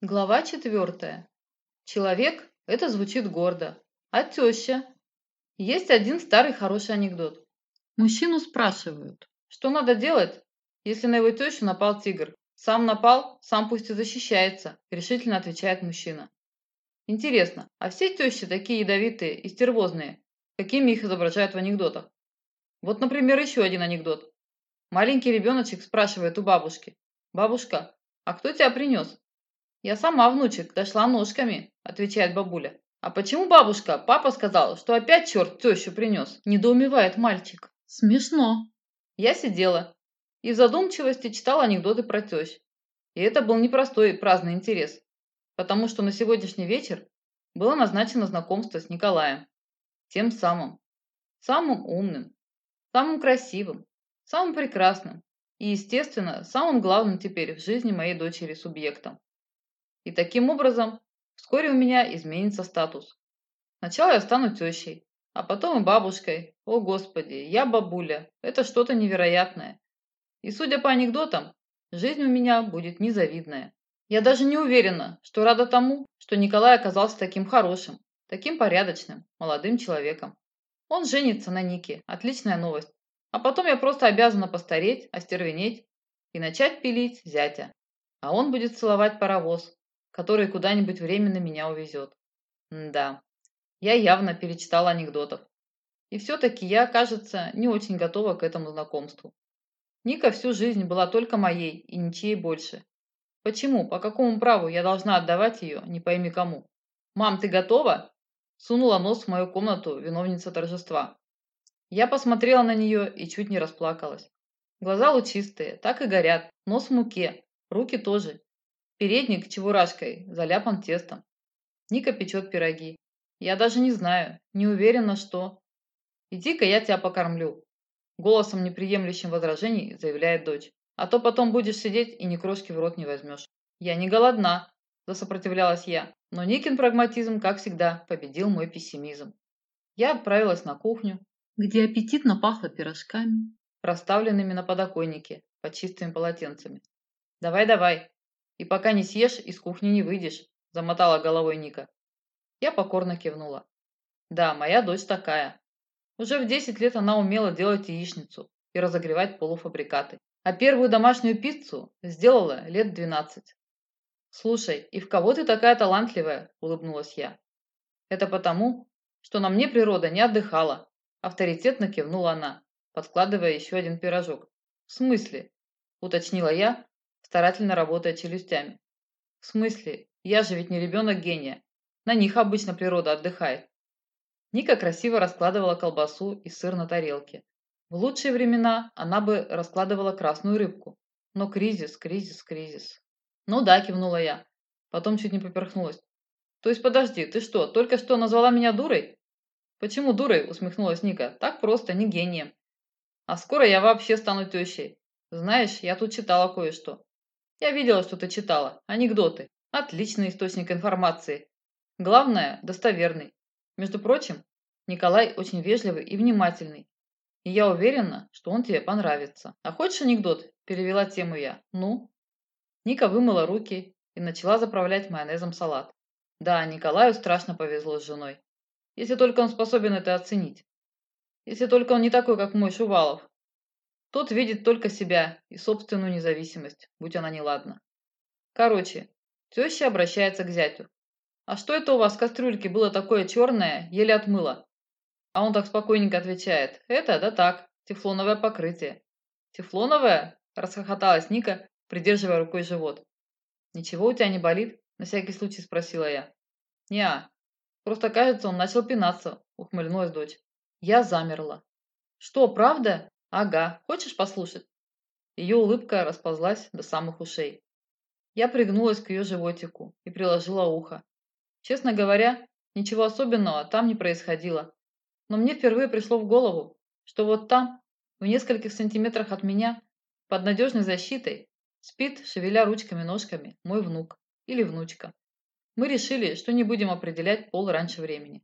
Глава четвертая. Человек – это звучит гордо. А теща? Есть один старый хороший анекдот. Мужчину спрашивают, что надо делать, если на его тещу напал тигр. Сам напал, сам пусть и защищается, решительно отвечает мужчина. Интересно, а все тещи такие ядовитые и стервозные, какими их изображают в анекдотах? Вот, например, еще один анекдот. Маленький ребеночек спрашивает у бабушки. «Бабушка, а кто тебя принес?» «Я сама, внучек, дошла ножками», – отвечает бабуля. «А почему бабушка? Папа сказал, что опять черт тещу принес», – недоумевает мальчик. «Смешно». Я сидела и в задумчивости читала анекдоты про тещ. И это был непростой праздный интерес, потому что на сегодняшний вечер было назначено знакомство с Николаем. Тем самым. Самым умным, самым красивым, самым прекрасным и, естественно, самым главным теперь в жизни моей дочери субъектом. И таким образом вскоре у меня изменится статус. Сначала я стану тещей, а потом и бабушкой. О, Господи, я бабуля. Это что-то невероятное. И судя по анекдотам, жизнь у меня будет незавидная. Я даже не уверена, что рада тому, что Николай оказался таким хорошим, таким порядочным, молодым человеком. Он женится на Нике. Отличная новость. А потом я просто обязана постареть, остервенеть и начать пилить зятя. А он будет целовать паровоз, который куда-нибудь временно меня увезет. М да, я явно перечитала анекдотов. И все-таки я, кажется, не очень готова к этому знакомству. Ника всю жизнь была только моей и ничьей больше. Почему, по какому праву я должна отдавать ее, не пойми кому? «Мам, ты готова?» Сунула нос в мою комнату виновница торжества. Я посмотрела на нее и чуть не расплакалась. Глаза лучистые, так и горят, нос в муке, руки тоже, Передник чебурашкой заляпан тестом. Ника печет пироги. Я даже не знаю, не уверена, что... Иди-ка я тебя покормлю. Голосом, неприемлющим возражений, заявляет дочь. А то потом будешь сидеть и ни крошки в рот не возьмешь. Я не голодна, засопротивлялась я. Но Никин прагматизм, как всегда, победил мой пессимизм. Я отправилась на кухню, где аппетитно пахло пирожками, расставленными на подоконнике под чистыми полотенцами. «Давай-давай, и пока не съешь, из кухни не выйдешь», – замотала головой Ника. Я покорно кивнула. Да, моя дочь такая. Уже в 10 лет она умела делать яичницу и разогревать полуфабрикаты. А первую домашнюю пиццу сделала лет 12. «Слушай, и в кого ты такая талантливая?» – улыбнулась я. «Это потому, что на мне природа не отдыхала», – авторитетно кивнула она, подкладывая еще один пирожок. «В смысле?» – уточнила я, старательно работая челюстями. В смысле? Я же ведь не ребенок гения. На них обычно природа отдыхает. Ника красиво раскладывала колбасу и сыр на тарелке. В лучшие времена она бы раскладывала красную рыбку. Но кризис, кризис, кризис. Ну да, кивнула я. Потом чуть не поперхнулась. То есть подожди, ты что, только что назвала меня дурой? Почему дурой? Усмехнулась Ника. Так просто, не гением. А скоро я вообще стану тещей. Знаешь, я тут читала кое-что. Я видела, что ты читала. Анекдоты. Отличный источник информации. Главное, достоверный. Между прочим, Николай очень вежливый и внимательный. И я уверена, что он тебе понравится. А хочешь анекдот? Перевела тему я. Ну? Ника вымыла руки и начала заправлять майонезом салат. Да, Николаю страшно повезло с женой. Если только он способен это оценить. Если только он не такой, как мой Шувалов, тот видит только себя и собственную независимость, будь она неладна. Короче, теща обращается к зятю. «А что это у вас в кастрюльке было такое черное, еле отмыло?» А он так спокойненько отвечает. «Это, да так, тефлоновое покрытие». «Тефлоновое?» – расхохоталась Ника, придерживая рукой живот. «Ничего у тебя не болит?» – на всякий случай спросила я. «Не-а, просто кажется, он начал пинаться», – ухмыльнулась дочь. Я замерла. «Что, правда?» «Ага, хочешь послушать?» Ее улыбка расползлась до самых ушей. Я пригнулась к ее животику и приложила ухо. Честно говоря, ничего особенного там не происходило. Но мне впервые пришло в голову, что вот там, в нескольких сантиметрах от меня, под надежной защитой, спит, шевеля ручками-ножками, мой внук или внучка. Мы решили, что не будем определять пол раньше времени.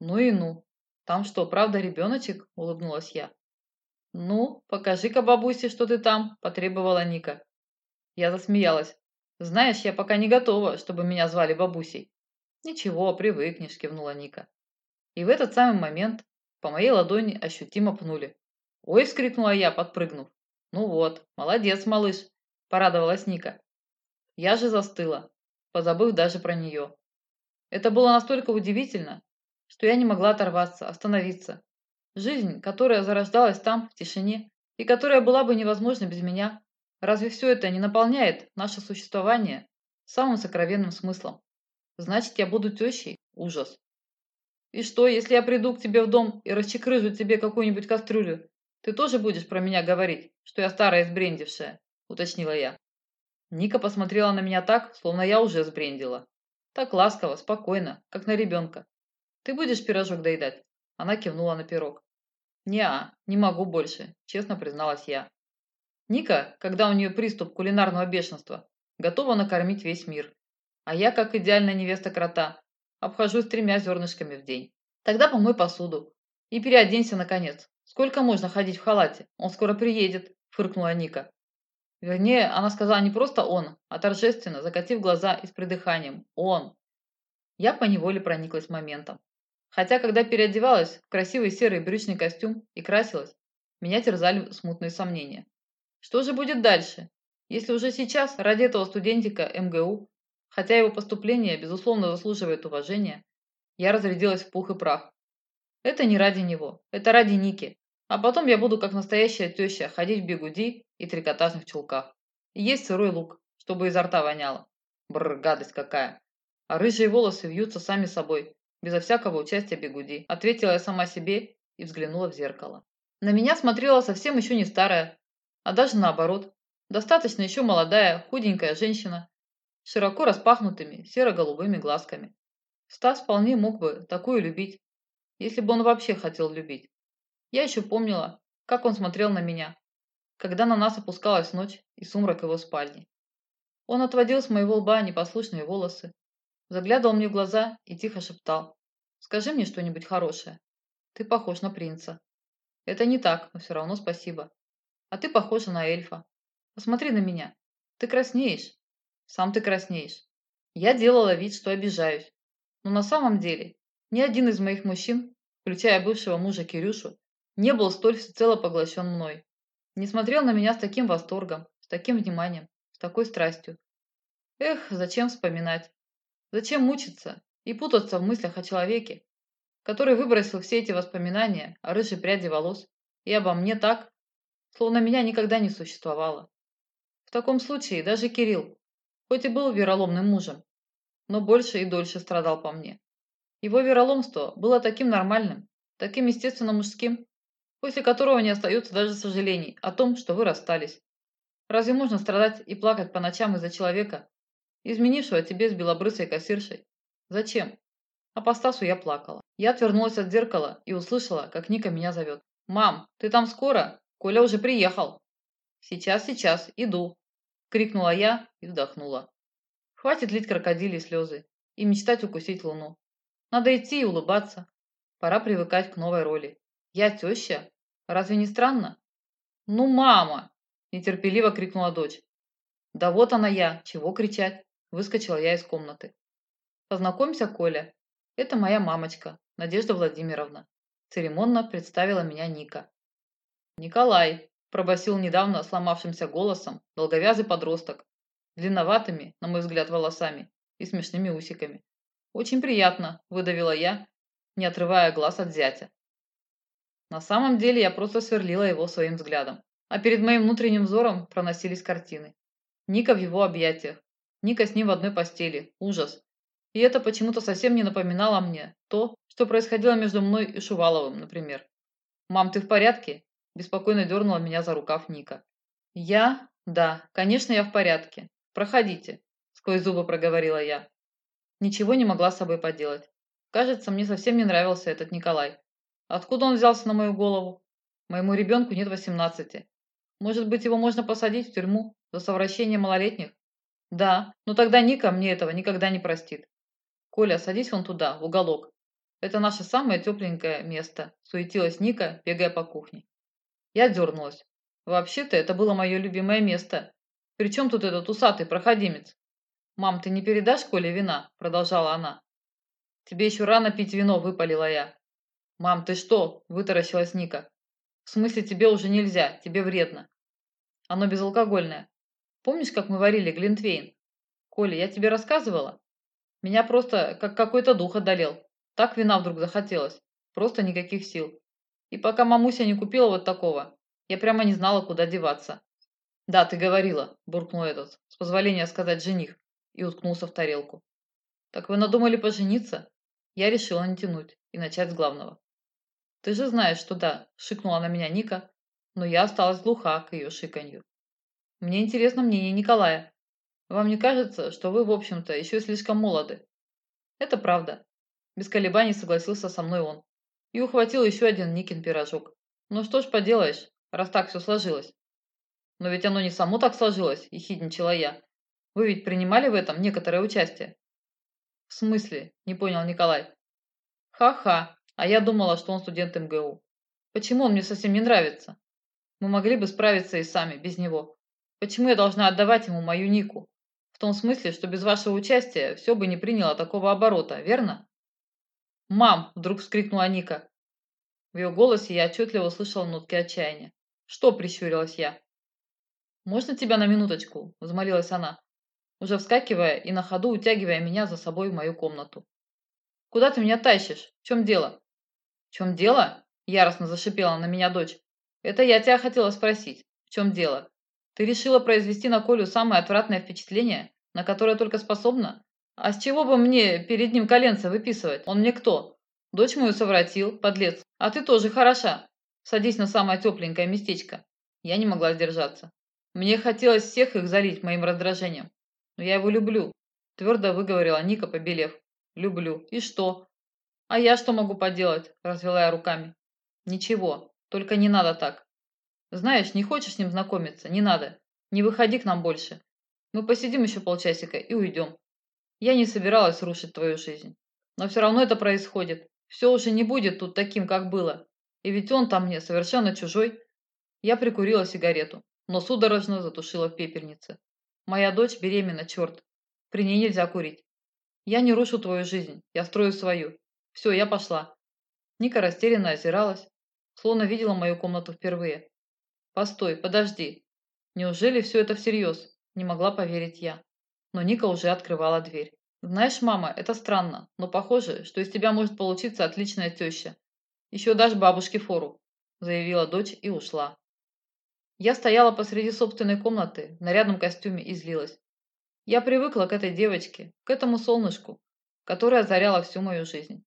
Ну и ну. Там что, правда ребеночек? Улыбнулась я. «Ну, покажи-ка бабусе, что ты там», – потребовала Ника. Я засмеялась. Знаешь, я пока не готова, чтобы меня звали бабусей. Ничего, привыкнешь, кивнула Ника. И в этот самый момент по моей ладони ощутимо пнули. «Ой!» – вскрикнула я, подпрыгнув. «Ну вот, молодец, малыш!» – порадовалась Ника. Я же застыла, позабыв даже про нее. Это было настолько удивительно, что я не могла оторваться, остановиться. Жизнь, которая зарождалась там, в тишине, и которая была бы невозможна без меня, разве все это не наполняет наше существование самым сокровенным смыслом? Значит, я буду тещей? Ужас. И что, если я приду к тебе в дом и расчекрыжу тебе какую-нибудь кастрюлю, ты тоже будешь про меня говорить, что я старая сбрендившая?» – уточнила я. Ника посмотрела на меня так, словно я уже сбрендила. Так ласково, спокойно, как на ребенка. «Ты будешь пирожок доедать?» Она кивнула на пирог. «Не-а, не могу больше», – честно призналась я. Ника, когда у нее приступ кулинарного бешенства, готова накормить весь мир. А я, как идеальная невеста крота, обхожусь тремя зернышками в день. Тогда помой посуду и переоденься, наконец. Сколько можно ходить в халате? Он скоро приедет, фыркнула Ника. Вернее, она сказала не просто он, а торжественно, закатив глаза и с придыханием. Он. Я поневоле прониклась моментом. Хотя, когда переодевалась в красивый серый брючный костюм и красилась, меня терзали смутные сомнения. Что же будет дальше, если уже сейчас ради этого студентика МГУ, хотя его поступление, безусловно, заслуживает уважения, я разрядилась в пух и прах? Это не ради него, это ради Ники, а потом я буду, как настоящая теща, ходить в бегуди и трикотажных чулках. И есть сырой лук, чтобы изо рта воняло. Бррр, гадость какая. А рыжие волосы вьются сами собой, безо всякого участия бегуди. Ответила я сама себе и взглянула в зеркало. На меня смотрела совсем еще не старая, а даже наоборот, достаточно еще молодая, худенькая женщина с широко распахнутыми серо-голубыми глазками. Стас вполне мог бы такую любить, если бы он вообще хотел любить. Я еще помнила, как он смотрел на меня, когда на нас опускалась ночь и сумрак его спальни. Он отводил с моего лба непослушные волосы, заглядывал мне в глаза и тихо шептал. «Скажи мне что-нибудь хорошее. Ты похож на принца». «Это не так, но все равно спасибо. А ты похожа на эльфа. Посмотри на меня. Ты краснеешь. Сам ты краснеешь. Я делала вид, что обижаюсь. Но на самом деле ни один из моих мужчин, включая бывшего мужа Кирюшу, не был столь всецело поглощен мной. Не смотрел на меня с таким восторгом, с таким вниманием, с такой страстью. Эх, зачем вспоминать? Зачем мучиться и путаться в мыслях о человеке, который выбросил все эти воспоминания о рыжей пряди волос и обо мне так, словно меня никогда не существовало. В таком случае даже Кирилл, хоть и был вероломным мужем, но больше и дольше страдал по мне. Его вероломство было таким нормальным, таким естественно мужским, после которого не остается даже сожалений о том, что вы расстались. Разве можно страдать и плакать по ночам из-за человека, изменившего тебе с белобрысой кассиршей? Зачем? А по Стасу я плакала. Я отвернулась от зеркала и услышала, как Ника меня зовет. «Мам, ты там скоро? Коля уже приехал». «Сейчас, сейчас, иду», – крикнула я и вздохнула. Хватит лить крокодили слезы и мечтать укусить луну. Надо идти и улыбаться. Пора привыкать к новой роли. Я теща? Разве не странно? Ну, мама! Нетерпеливо крикнула дочь. Да вот она я, чего кричать? Выскочила я из комнаты. Познакомься, Коля. Это моя мамочка, Надежда Владимировна. Церемонно представила меня Ника. Николай, пробасил недавно сломавшимся голосом долговязый подросток, длинноватыми, на мой взгляд, волосами и смешными усиками. «Очень приятно», – выдавила я, не отрывая глаз от зятя. На самом деле я просто сверлила его своим взглядом. А перед моим внутренним взором проносились картины. Ника в его объятиях. Ника с ним в одной постели. Ужас. И это почему-то совсем не напоминало мне то, что происходило между мной и Шуваловым, например. «Мам, ты в порядке?» Беспокойно дернула меня за рукав Ника. «Я? Да, конечно, я в порядке. Проходите», сквозь зубы проговорила я. Ничего не могла с собой поделать. Кажется, мне совсем не нравился этот Николай. Откуда он взялся на мою голову? Моему ребенку нет восемнадцати. Может быть, его можно посадить в тюрьму за совращение малолетних? Да, но тогда Ника мне этого никогда не простит. Коля, садись вон туда, в уголок. Это наше самое тепленькое место, суетилась Ника, бегая по кухне. Я дернулась. Вообще-то это было мое любимое место. Причем тут этот усатый проходимец? «Мам, ты не передашь Коле вина?» – продолжала она. «Тебе еще рано пить вино», – выпалила я. «Мам, ты что?» – вытаращилась Ника. «В смысле, тебе уже нельзя, тебе вредно. Оно безалкогольное. Помнишь, как мы варили глинтвейн? Коля, я тебе рассказывала? Меня просто как какой-то дух одолел. Так вина вдруг захотелось. Просто никаких сил. И пока мамуся не купила вот такого, я прямо не знала, куда деваться. «Да, ты говорила», – буркнул этот, с позволения сказать жених, и уткнулся в тарелку. «Так вы надумали пожениться?» Я решила не тянуть и начать с главного. «Ты же знаешь, что да», – шикнула на меня Ника, но я осталась глуха к ее шиканью. «Мне интересно мнение Николая. Вам не кажется, что вы, в общем-то, еще слишком молоды?» «Это правда», – без колебаний согласился со мной он и ухватил еще один Никин пирожок. «Ну что ж поделаешь, раз так все сложилось». «Но ведь оно не само так сложилось», – ехидничала я. «Вы ведь принимали в этом некоторое участие?» «В смысле?» – не понял Николай. «Ха-ха, а я думала, что он студент МГУ. Почему он мне совсем не нравится? Мы могли бы справиться и сами, без него. Почему я должна отдавать ему мою Нику? В том смысле, что без вашего участия все бы не приняло такого оборота, верно?» «Мам!» – вдруг вскрикнула Ника. В ее голосе я отчетливо услышала нотки отчаяния. «Что?» – прищурилась я. «Можно тебя на минуточку?» – взмолилась она, уже вскакивая и на ходу утягивая меня за собой в мою комнату. «Куда ты меня тащишь? В чем дело?» «В чем дело?» – яростно зашипела на меня дочь. «Это я тебя хотела спросить. В чем дело? Ты решила произвести на Колю самое отвратное впечатление, на которое только способна? А с чего бы мне перед ним коленца выписывать? Он мне кто? Дочь мою совратил, подлец. А ты тоже хороша. Садись на самое тепленькое местечко. Я не могла сдержаться. Мне хотелось всех их залить моим раздражением. Но я его люблю, твердо выговорила Ника, побелев. Люблю. И что? А я что могу поделать? Развела я руками. Ничего, только не надо так. Знаешь, не хочешь с ним знакомиться? Не надо. Не выходи к нам больше. Мы посидим еще полчасика и уйдем. Я не собиралась рушить твою жизнь. Но все равно это происходит. Все уже не будет тут таким, как было. И ведь он там мне совершенно чужой. Я прикурила сигарету, но судорожно затушила в пепельнице. Моя дочь беременна, черт. При ней нельзя курить. Я не рушу твою жизнь, я строю свою. Все, я пошла. Ника растерянно озиралась, словно видела мою комнату впервые. Постой, подожди. Неужели все это всерьез? Не могла поверить я но Ника уже открывала дверь. «Знаешь, мама, это странно, но похоже, что из тебя может получиться отличная теща. Еще дашь бабушке фору», – заявила дочь и ушла. Я стояла посреди собственной комнаты в нарядном костюме и злилась. Я привыкла к этой девочке, к этому солнышку, которое озаряло всю мою жизнь.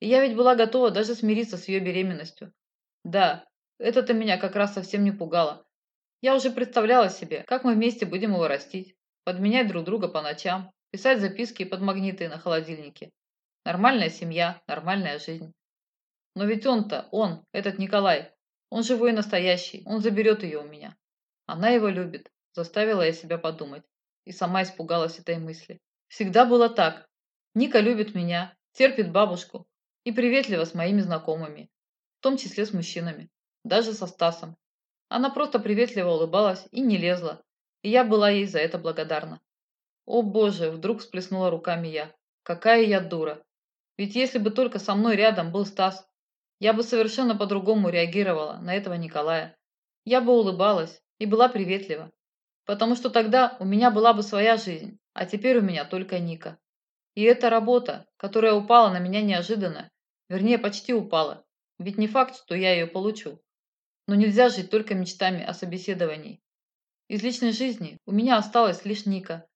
И я ведь была готова даже смириться с ее беременностью. Да, это-то меня как раз совсем не пугало. Я уже представляла себе, как мы вместе будем его растить подменять друг друга по ночам, писать записки под магниты на холодильнике. Нормальная семья, нормальная жизнь. Но ведь он-то, он, этот Николай, он живой и настоящий, он заберет ее у меня. Она его любит, заставила я себя подумать. И сама испугалась этой мысли. Всегда было так. Ника любит меня, терпит бабушку и приветлива с моими знакомыми, в том числе с мужчинами, даже со Стасом. Она просто приветливо улыбалась и не лезла, и я была ей за это благодарна. О боже, вдруг всплеснула руками я. Какая я дура. Ведь если бы только со мной рядом был Стас, я бы совершенно по-другому реагировала на этого Николая. Я бы улыбалась и была приветлива. Потому что тогда у меня была бы своя жизнь, а теперь у меня только Ника. И эта работа, которая упала на меня неожиданно, вернее, почти упала, ведь не факт, что я ее получу. Но нельзя жить только мечтами о собеседовании. Из личной жизни у меня осталась лишь Ника.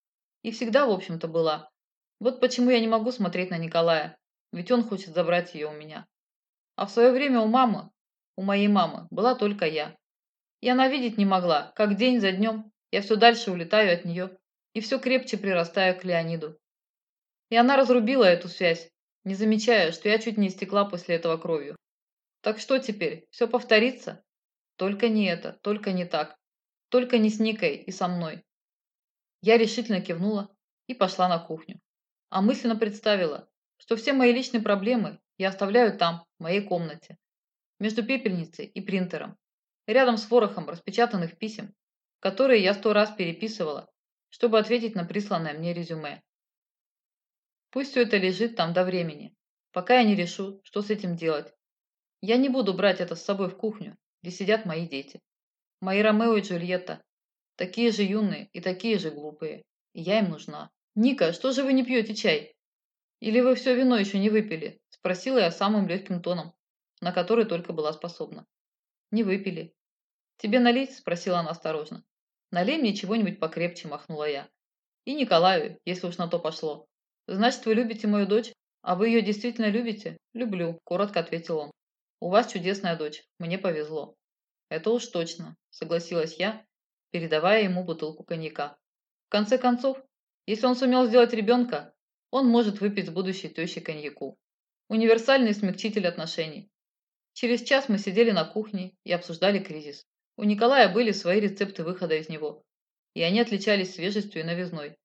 И всегда, в общем-то, была. Вот почему я не могу смотреть на Николая, ведь он хочет забрать ее у меня. А в свое время у мамы, у моей мамы, была только я. И она видеть не могла, как день за днем я все дальше улетаю от нее и все крепче прирастаю к Леониду. И она разрубила эту связь, не замечая, что я чуть не истекла после этого кровью. Так что теперь, все повторится? Только не это, только не так. Только не с Никой и со мной. Я решительно кивнула и пошла на кухню. А мысленно представила, что все мои личные проблемы я оставляю там, в моей комнате, между пепельницей и принтером, рядом с ворохом распечатанных писем, которые я сто раз переписывала чтобы ответить на присланное мне резюме. Пусть все это лежит там до времени, пока я не решу, что с этим делать. Я не буду брать это с собой в кухню, где сидят мои дети. Мои Ромео и Джульетта, такие же юные и такие же глупые, и я им нужна. «Ника, что же вы не пьете чай? Или вы все вино еще не выпили?» – спросила я самым легким тоном, на который только была способна. «Не выпили». «Тебе налить?» – спросила она осторожно. «Налей мне чего-нибудь покрепче», – махнула я. «И Николаю, если уж на то пошло. Значит, вы любите мою дочь? А вы ее действительно любите?» «Люблю», – коротко ответил он. «У вас чудесная дочь. Мне повезло». «Это уж точно», – согласилась я, передавая ему бутылку коньяка. «В конце концов, если он сумел сделать ребенка, он может выпить с будущей тещей коньяку. Универсальный смягчитель отношений. Через час мы сидели на кухне и обсуждали кризис. У Николая были свои рецепты выхода из него, и они отличались свежестью и новизной.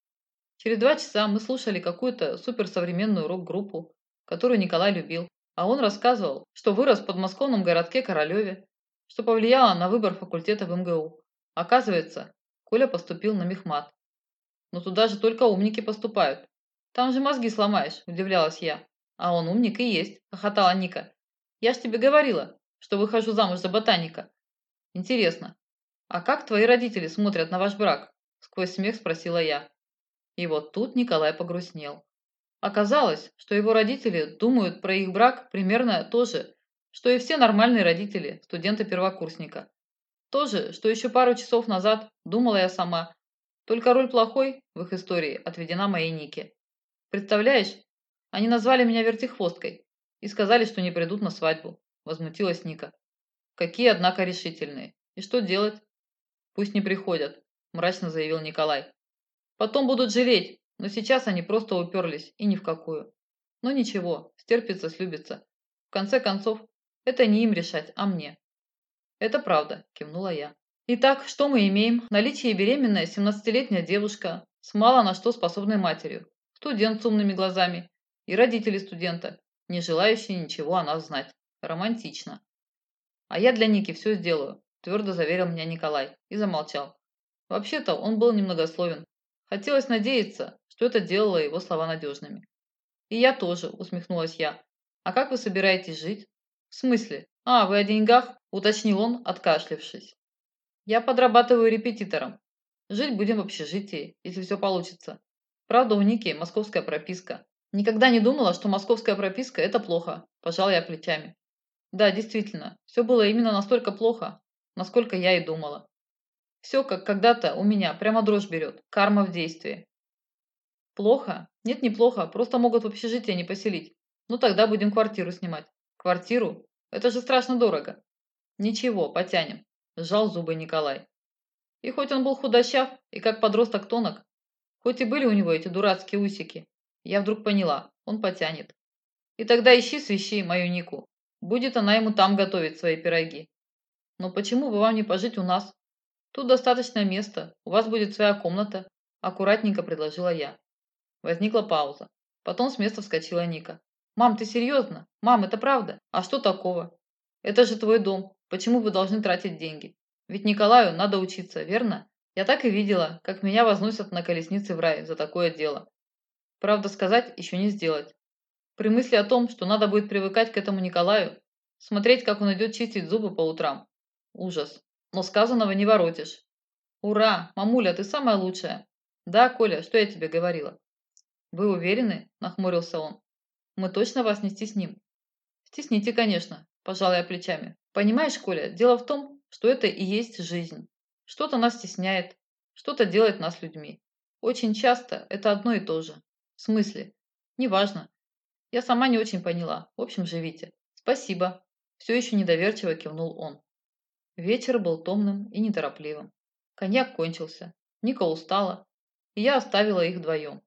Через два часа мы слушали какую-то суперсовременную рок-группу, которую Николай любил, а он рассказывал, что вырос в подмосковном городке Королеве, что повлияло на выбор факультета в МГУ. Оказывается, Коля поступил на мехмат. Но туда же только умники поступают. Там же мозги сломаешь, удивлялась я. А он умник и есть, хохотала Ника. Я ж тебе говорила, что выхожу замуж за ботаника. Интересно, а как твои родители смотрят на ваш брак? Сквозь смех спросила я. И вот тут Николай погрустнел. Оказалось, что его родители думают про их брак примерно то же, что и все нормальные родители студента-первокурсника. То же, что еще пару часов назад думала я сама, только роль плохой в их истории отведена моей Нике. Представляешь, они назвали меня вертихвосткой и сказали, что не придут на свадьбу. Возмутилась Ника. Какие, однако, решительные. И что делать? Пусть не приходят, мрачно заявил Николай. Потом будут жалеть, но сейчас они просто уперлись и ни в какую. Но ничего, стерпится, слюбится. В конце концов, это не им решать, а мне. Это правда, кивнула я. Итак, что мы имеем? Наличие беременная 17-летняя девушка с мало на что способной матерью, студент с умными глазами и родители студента, не желающие ничего о нас знать. Романтично. А я для Ники все сделаю, твердо заверил меня Николай и замолчал. Вообще-то он был немногословен. Хотелось надеяться, что это делало его слова надежными. И я тоже, усмехнулась я. А как вы собираетесь жить? В смысле? А, вы о деньгах? Уточнил он, откашлившись. Я подрабатываю репетитором. Жить будем в общежитии, если все получится. Правда, у Ники московская прописка. Никогда не думала, что московская прописка – это плохо. Пожал я плечами. Да, действительно, все было именно настолько плохо, насколько я и думала. Все, как когда-то у меня, прямо дрожь берет. Карма в действии. Плохо? Нет, не плохо, просто могут в общежитие не поселить. Ну тогда будем квартиру снимать. Квартиру? Это же страшно дорого. Ничего, потянем. Сжал зубы Николай. И хоть он был худощав и как подросток тонок, хоть и были у него эти дурацкие усики, я вдруг поняла, он потянет. И тогда ищи свищи мою Нику. Будет она ему там готовить свои пироги. Но почему бы вам не пожить у нас? Тут достаточно места, у вас будет своя комната, аккуратненько предложила я. Возникла пауза. Потом с места вскочила Ника. «Мам, ты серьезно? Мам, это правда? А что такого? Это же твой дом. Почему вы должны тратить деньги? Ведь Николаю надо учиться, верно? Я так и видела, как меня возносят на колеснице в рай за такое дело. Правда, сказать еще не сделать. При мысли о том, что надо будет привыкать к этому Николаю, смотреть, как он идет чистить зубы по утрам. Ужас. Но сказанного не воротишь. Ура! Мамуля, ты самая лучшая. Да, Коля, что я тебе говорила? Вы уверены? Нахмурился он. Мы точно вас не стесним? Стесните, конечно, пожал я плечами. Понимаешь, Коля, дело в том, что это и есть жизнь. Что-то нас стесняет, что-то делает нас людьми. Очень часто это одно и то же. В смысле? Неважно. Я сама не очень поняла. В общем, живите. Спасибо. Все еще недоверчиво кивнул он. Вечер был томным и неторопливым. Коньяк кончился. Ника устала, и я оставила их вдвоем.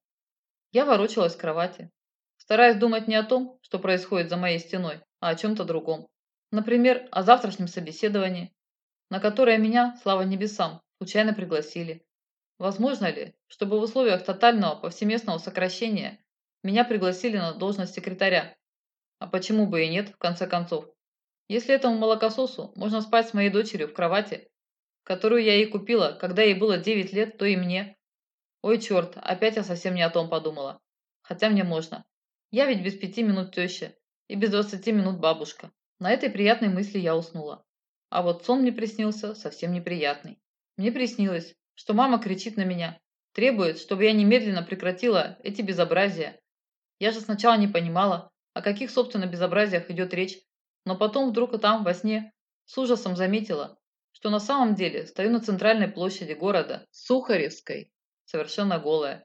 Я ворочалась в кровати, стараясь думать не о том, что происходит за моей стеной, а о чем-то другом. Например, о завтрашнем собеседовании, на которое меня, слава небесам, случайно пригласили. Возможно ли, чтобы в условиях тотального повсеместного сокращения меня пригласили на должность секретаря? А почему бы и нет, в конце концов? Если этому молокососу можно спать с моей дочерью в кровати, которую я ей купила, когда ей было 9 лет, то и мне. Ой, черт, опять я совсем не о том подумала. Хотя мне можно. Я ведь без пяти минут теща и без двадцати минут бабушка. На этой приятной мысли я уснула. А вот сон мне приснился совсем неприятный. Мне приснилось, что мама кричит на меня, требует, чтобы я немедленно прекратила эти безобразия. Я же сначала не понимала, о каких, собственно, безобразиях идет речь, но потом вдруг и там, во сне, с ужасом заметила, что на самом деле стою на центральной площади города, Сухаревской, совершенно голая.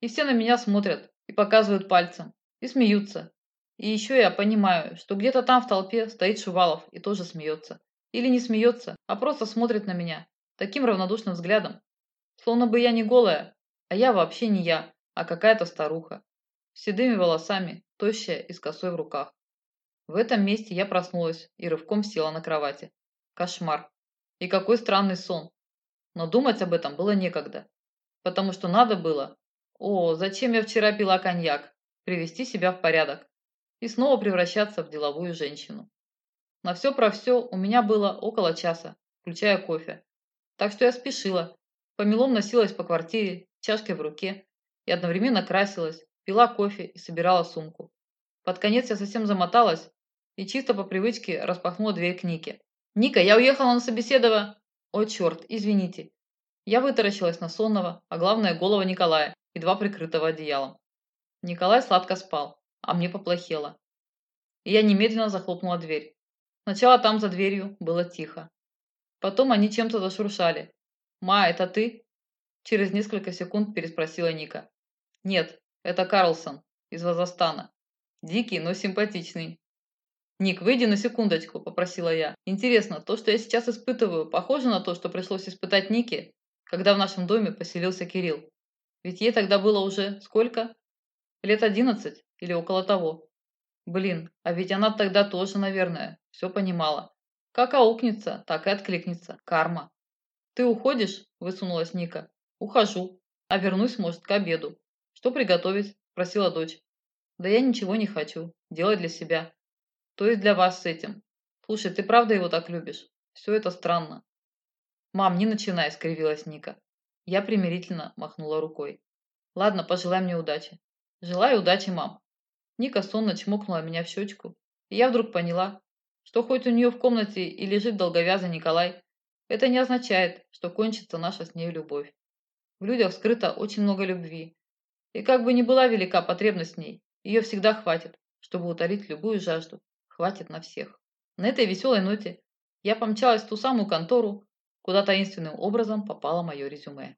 И все на меня смотрят и показывают пальцем, и смеются. И еще я понимаю, что где-то там в толпе стоит Шувалов и тоже смеется. Или не смеется, а просто смотрит на меня таким равнодушным взглядом. Словно бы я не голая, а я вообще не я, а какая-то старуха. С седыми волосами, тощая и с косой в руках. В этом месте я проснулась и рывком села на кровати. Кошмар. И какой странный сон. Но думать об этом было некогда. Потому что надо было... О, зачем я вчера пила коньяк? Привести себя в порядок. И снова превращаться в деловую женщину. На все про все у меня было около часа, включая кофе. Так что я спешила, помелом носилась по квартире, чашкой в руке, и одновременно красилась, пила кофе и собирала сумку. Под конец я совсем замоталась и чисто по привычке распахнула дверь к Нике. «Ника, я уехала на собеседово...» «О, черт, извините». Я вытаращилась на сонного, а главное голова Николая, едва прикрытого одеялом. Николай сладко спал, а мне поплохело. И я немедленно захлопнула дверь. Сначала там за дверью было тихо. Потом они чем-то зашуршали. «Ма, это ты?» Через несколько секунд переспросила Ника. «Нет, это Карлсон из Вазастана. Дикий, но симпатичный». «Ник, выйди на секундочку», – попросила я. «Интересно, то, что я сейчас испытываю, похоже на то, что пришлось испытать Нике, когда в нашем доме поселился Кирилл? Ведь ей тогда было уже сколько? Лет одиннадцать или около того. Блин, а ведь она тогда тоже, наверное, все понимала. Как аукнется, так и откликнется. Карма. «Ты уходишь?» – высунулась Ника. «Ухожу. А вернусь, может, к обеду. Что приготовить?» – просила дочь. «Да я ничего не хочу. Делать для себя. То есть для вас с этим. Слушай, ты правда его так любишь? Все это странно». «Мам, не начинай», – скривилась Ника. Я примирительно махнула рукой. «Ладно, пожелай мне удачи». «Желаю удачи, мам», Ника сонно чмокнула меня в щечку, и я вдруг поняла, что хоть у нее в комнате и лежит долговязый Николай, это не означает, что кончится наша с ней любовь. В людях скрыто очень много любви, и как бы ни была велика потребность в ней, ее всегда хватит, чтобы утолить любую жажду, хватит на всех. На этой веселой ноте я помчалась в ту самую контору, куда таинственным образом попало мое резюме.